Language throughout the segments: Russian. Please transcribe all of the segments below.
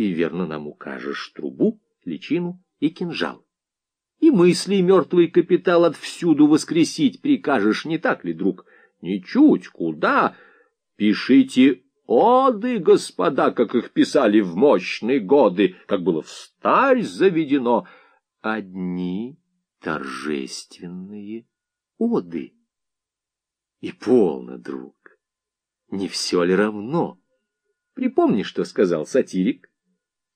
и верно нам укажешь трубу, личину и кинжал. И мысли мертвый капитал отвсюду воскресить прикажешь, не так ли, друг? Ничуть, куда? Пишите оды, господа, как их писали в мощные годы, как было в старь заведено. Одни торжественные оды. И полно, друг, не все ли равно? Припомни, что сказал сатирик.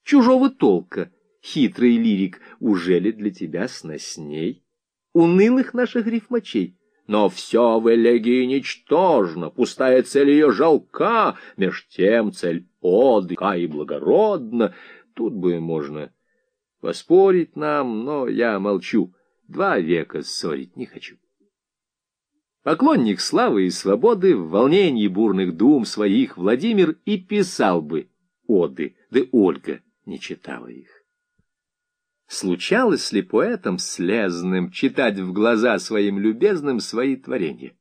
Чужого толка, хитрый лирик, уже ли для тебя сносней? Унылых наших рифмачей. Но все в элегии ничтожно, пустая цель ее жалка, меж тем цель оды и благородна. Тут бы можно поспорить нам, но я молчу, два века ссорить не хочу. Поклонник славы и свободы, в волнении бурных дум своих Владимир и писал бы оды, да Ольга не читала их. Случалось ли поэтам слезным читать в глаза своим любезным свои творения?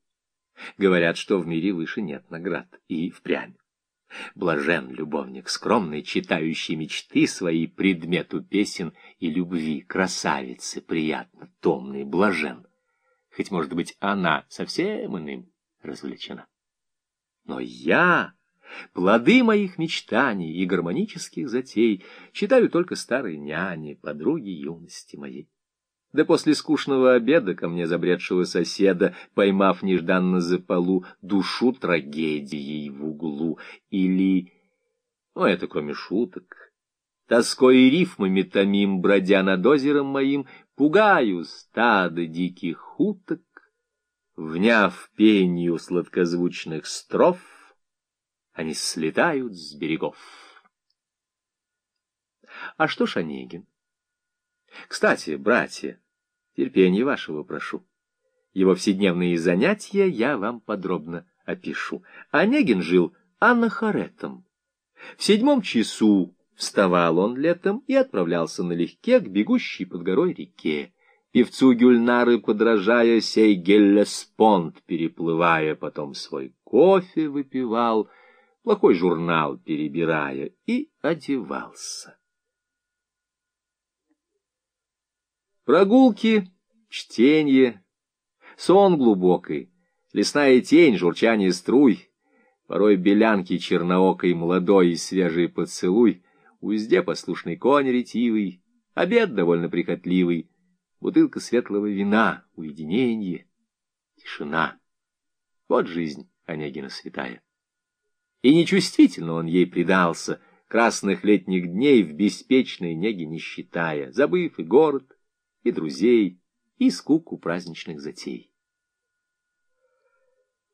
Говорят, что в мире выше нет наград, и впрямь. Блажен любовник скромный, читающий мечты свои предмету песен и любви, красавицы, приятно, томный, блажен хоть, может быть, она совсем иным развлечена. Но я, плоды моих мечтаний и гармонических затей, читаю только старые няни, подруги юности моей. Да после скучного обеда ко мне забредшего соседа, поймав нежданно за полу, душу трагедией в углу, или... Ну, это кроме шуток. Тоской и рифмами томим, бродя над озером моим, Пугаю стадо диких уток, Вняв пенью сладкозвучных строф, Они слетают с берегов. А что ж Онегин? Кстати, братья, терпения вашего прошу. Его вседневные занятия я вам подробно опишу. Онегин жил анахаретом. В седьмом часу Вставал он летом и отправлялся налегке к бегущей под горой реке. Певцу Гюльнары, подражая, сей Геллеспонд, переплывая, потом свой кофе выпивал, плохой журнал перебирая, и одевался. Прогулки, чтение, сон глубокий, лесная тень, журчание струй, порой белянки черноокой молодой и свежий поцелуй — узде послушный конь ретивый, обед довольно прихотливый, бутылка светлого вина, уединение, тишина. Вот жизнь Онегина святая. И нечувствительно он ей предался, красных летних дней в беспечной неге не считая, забыв и город, и друзей, и скуку праздничных затей.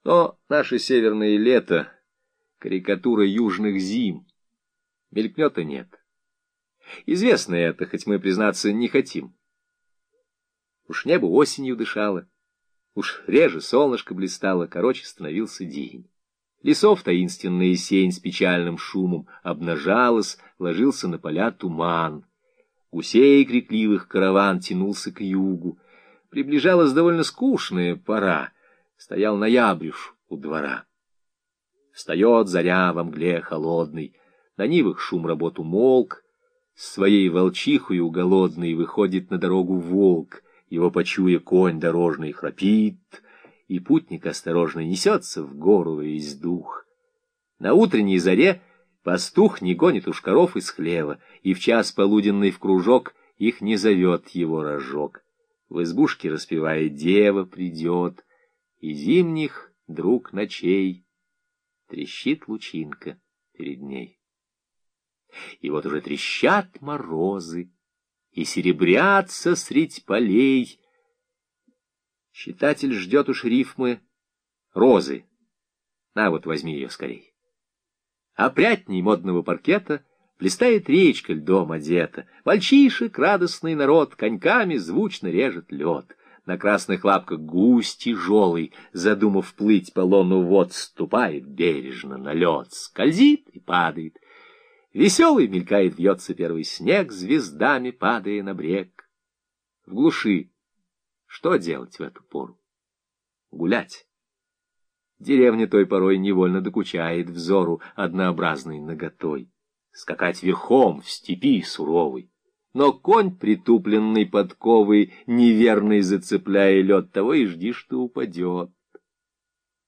Но наше северное лето — карикатура южных зим — Мелькнет и нет. Известно это, хоть мы, признаться, не хотим. Уж небо осенью дышало, уж реже солнышко блистало, короче становился день. Лесов таинственная сень с печальным шумом обнажалась, ложился на поля туман. Гусей крикливых караван тянулся к югу. Приближалась довольно скучная пора. Стоял ноябрюш у двора. Встает заря во мгле холодной, на нивах шум работ умолк, с своей волчихою голодной выходит на дорогу волк, его почуя конь дорожный храпит, и путник осторожно несется в гору весь дух. На утренней заре пастух не гонит уж коров из хлева, и в час полуденный в кружок их не зовет его рожок. В избушке распевая дева придет, и зимних друг ночей трещит лучинка перед ней. И вот уже трещат морозы, и серебрятся средь полей. Читатель ждет уж рифмы розы. На вот возьми ее скорей. Опрятней модного паркета Блистает речка льдом одета, Мальчишек радостный народ Коньками звучно режет лед. На красных лапках гусь тяжелый, Задумав плыть по лону вод, Ступает бережно на лед, Скользит и падает — Веселый мелькает, вьется первый снег, звездами падая на брег. В глуши что делать в эту пору? Гулять. Деревня той порой невольно докучает взору однообразной наготой. скакать верхом в степи суровой. Но конь, притупленный подковой, неверный зацепляя лед, того и жди, что упадет.